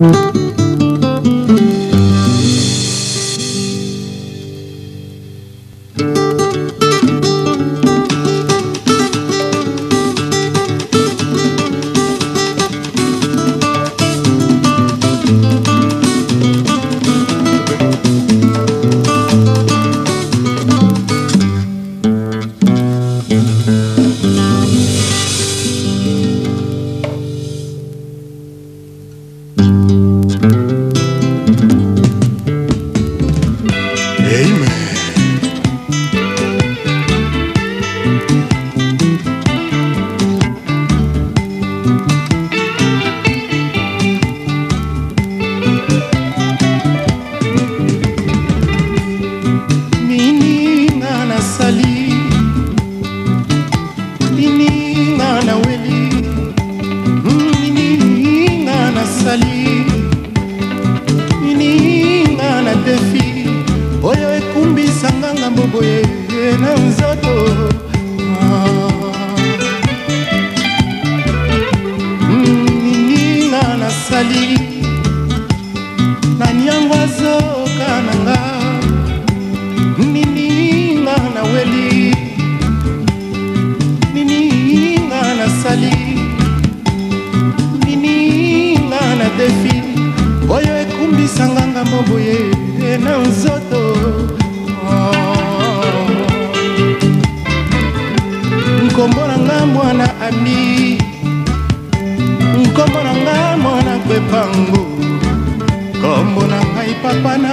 Mm-hmm. Bana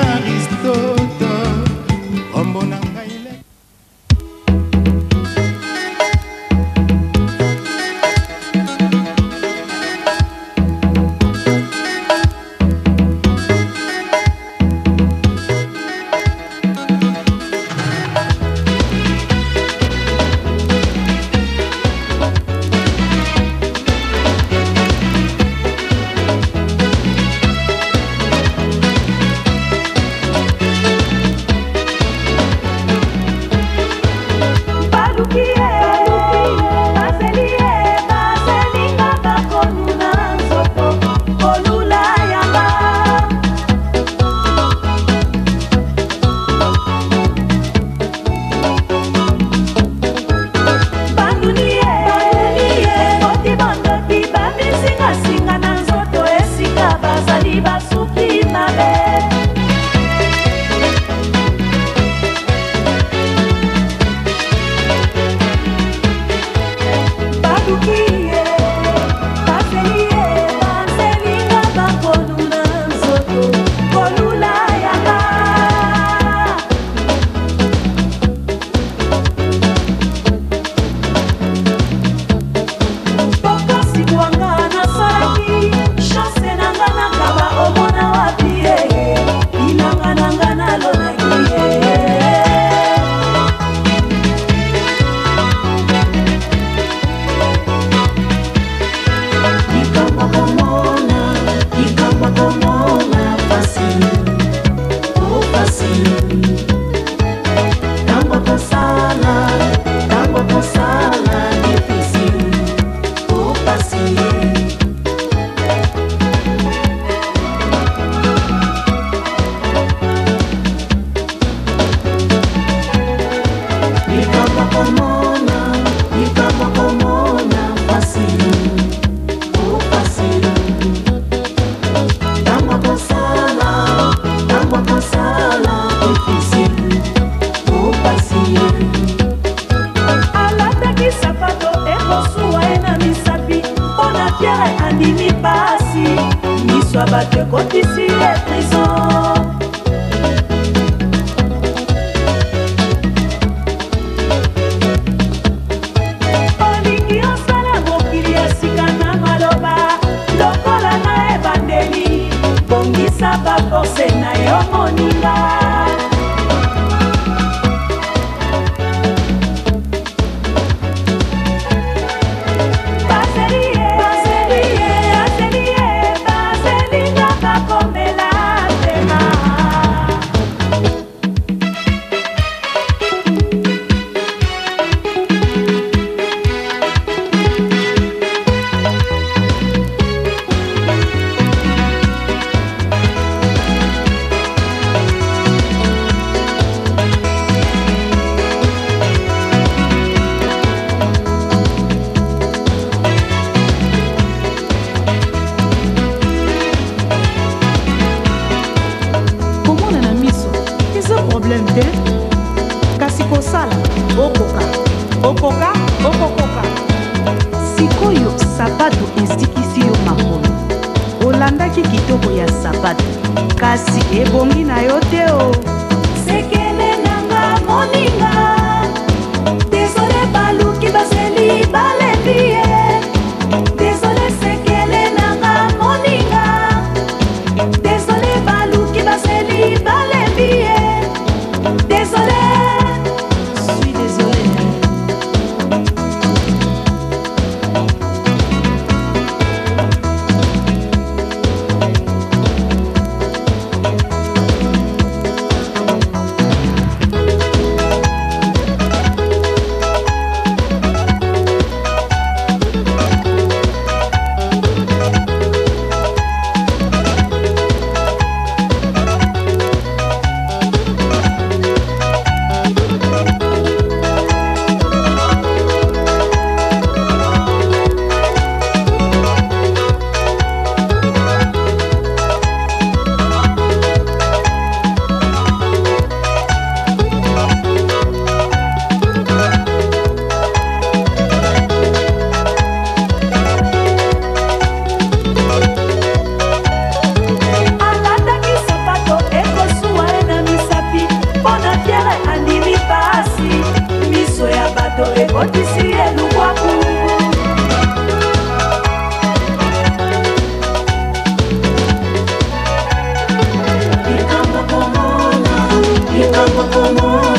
como amor.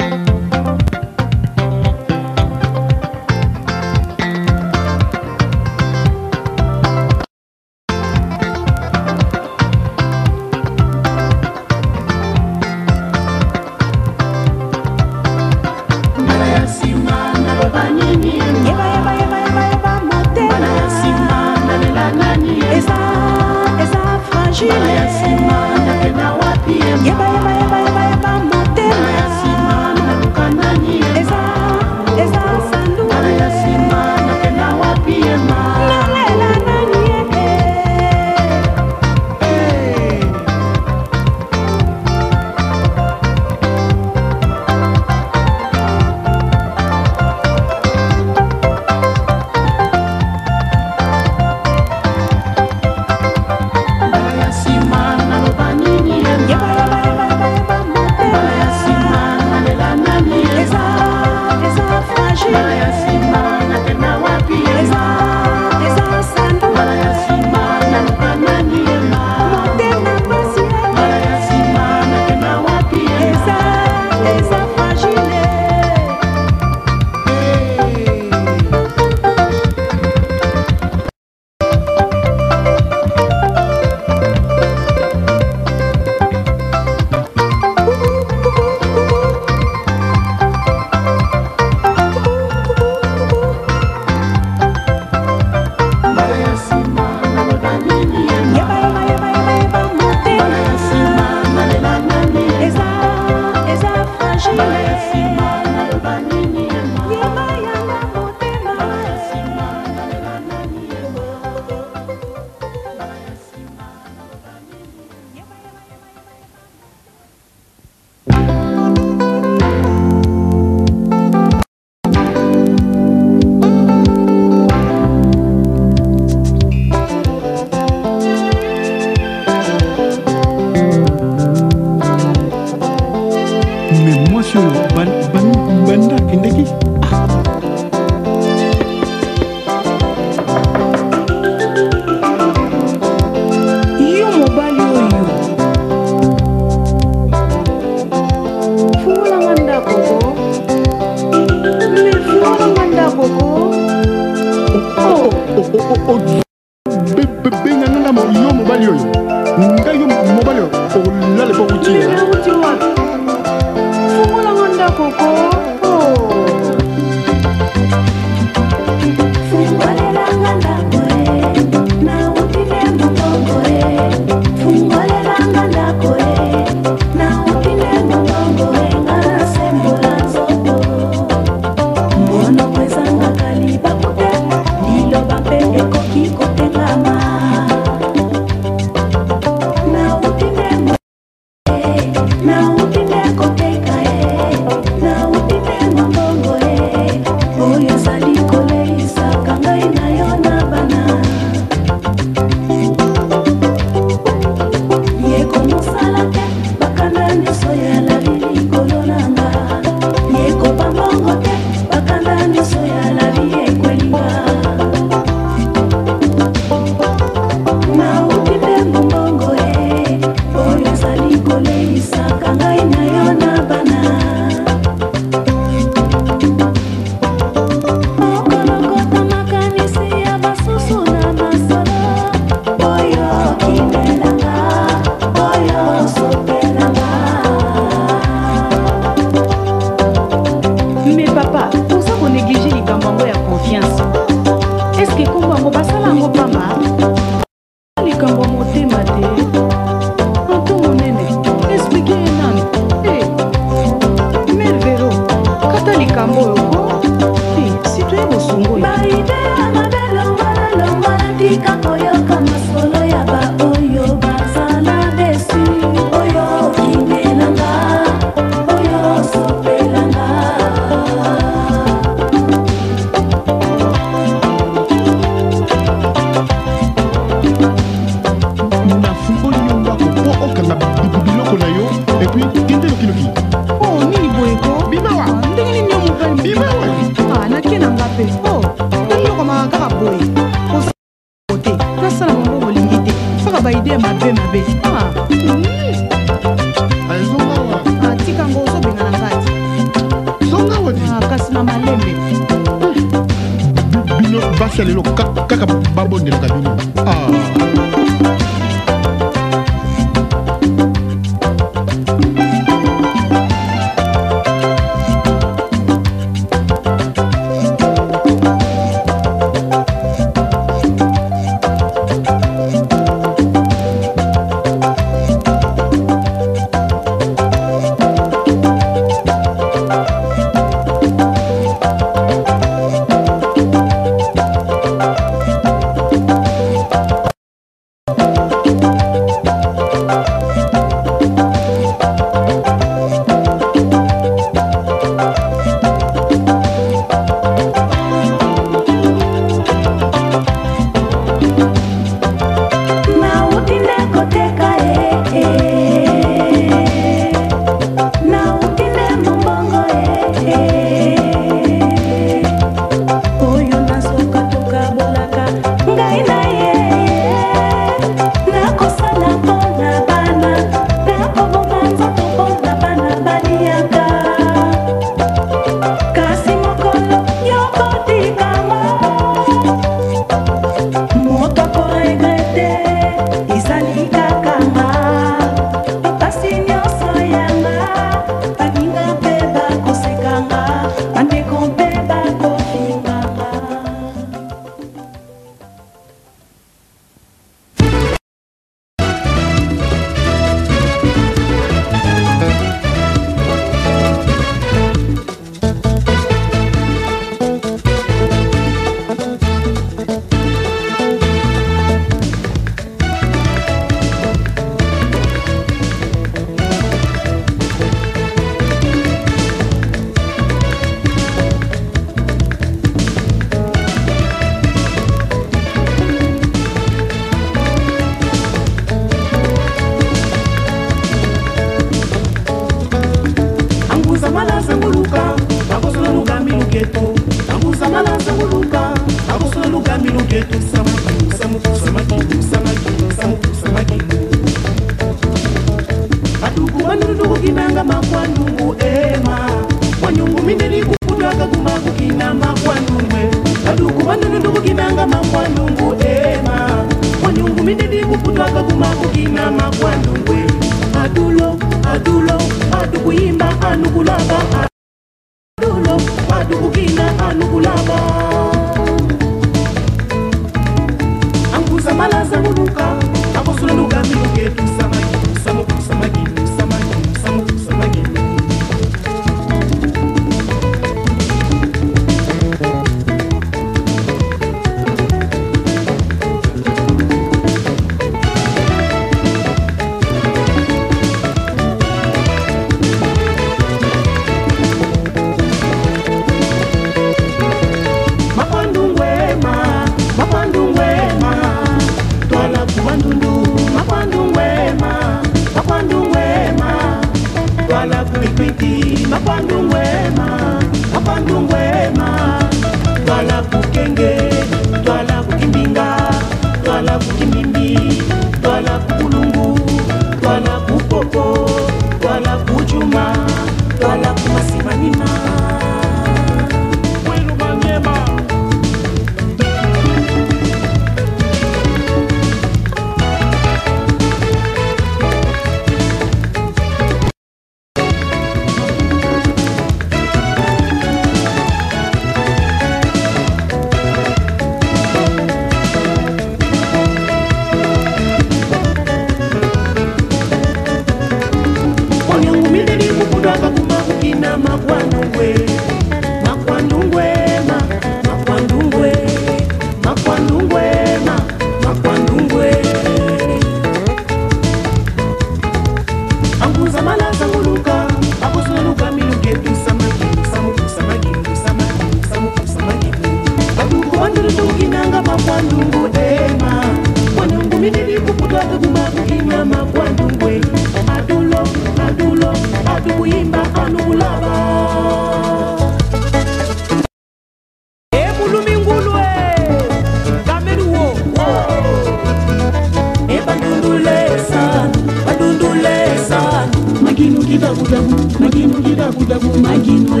magidagudagu maginugidagudagumagino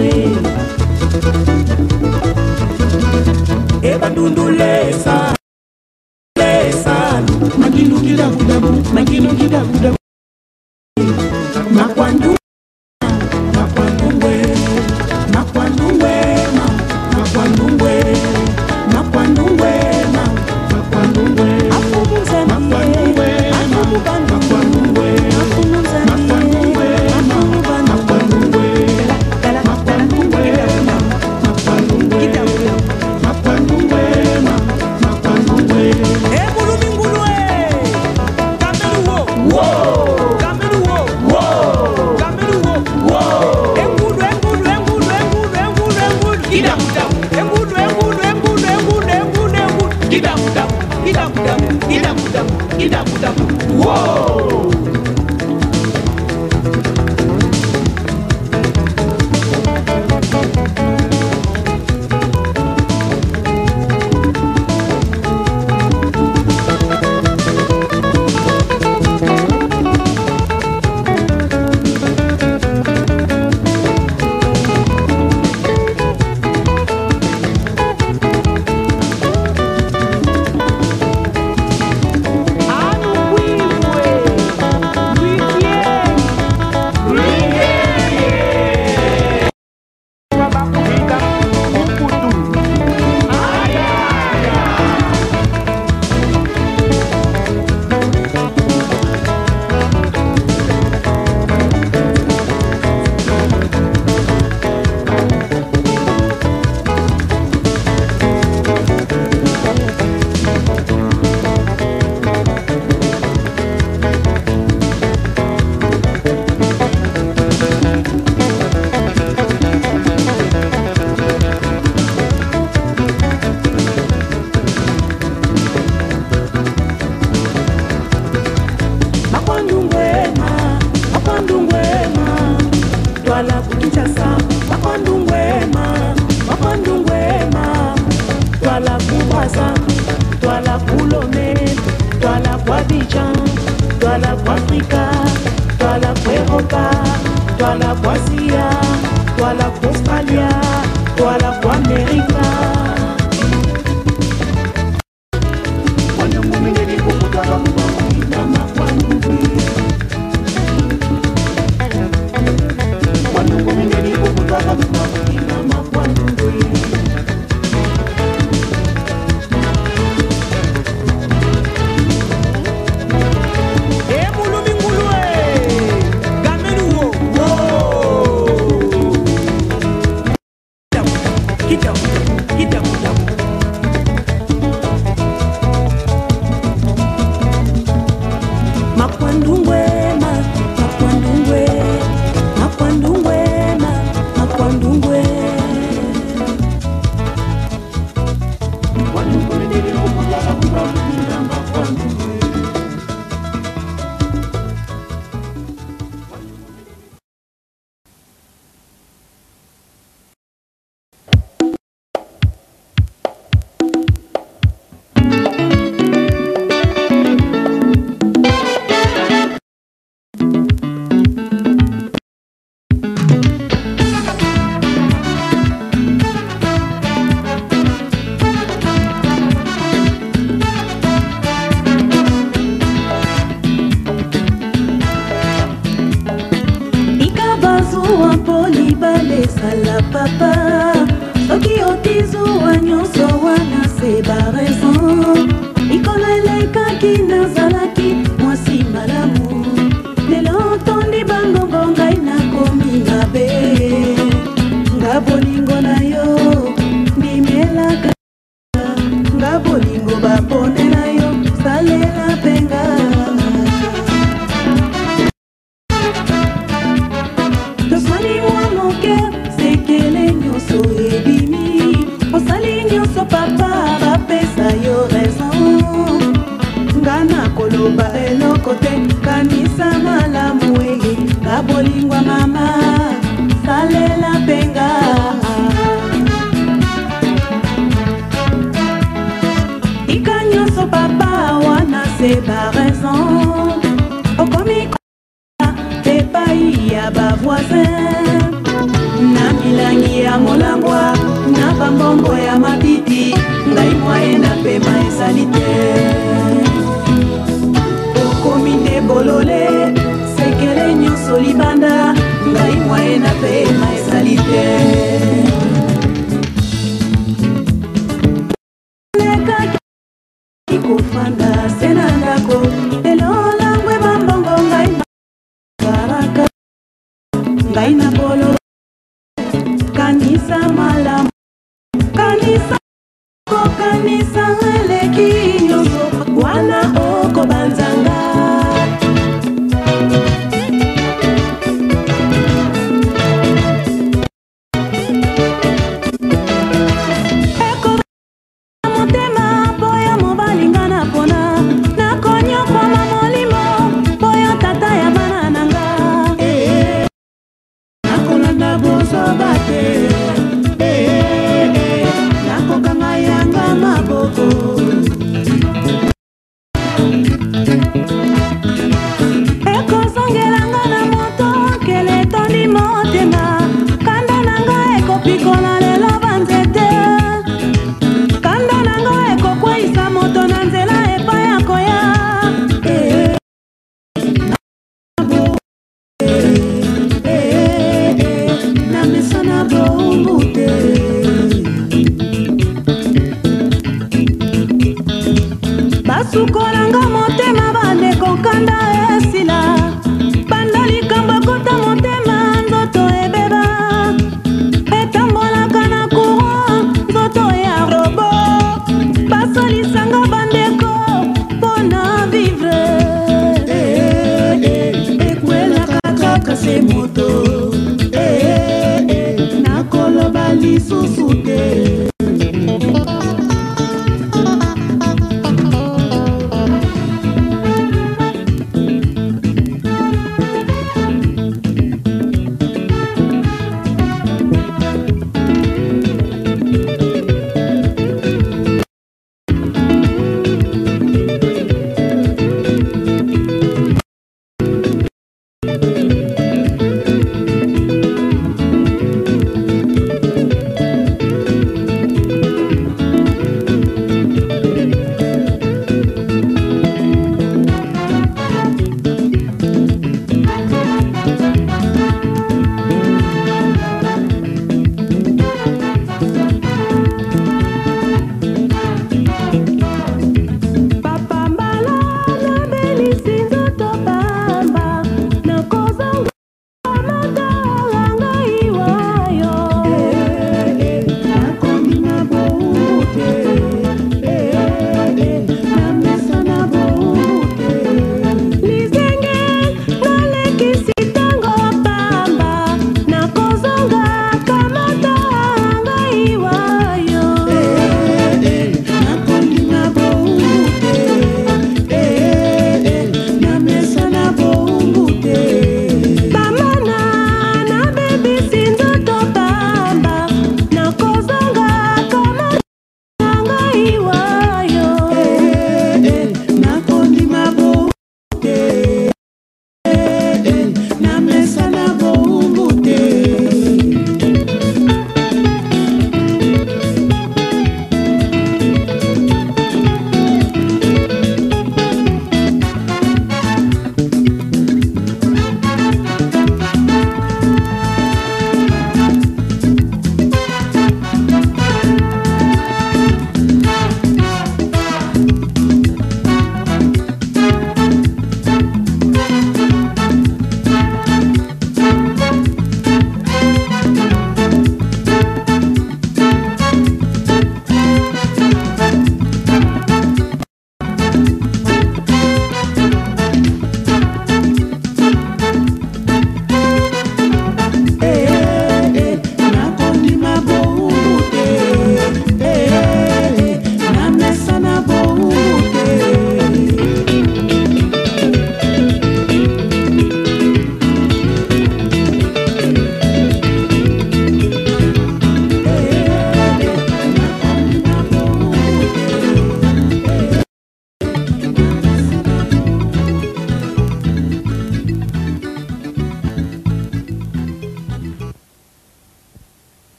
lekaki kofanda se na ndako nakoloba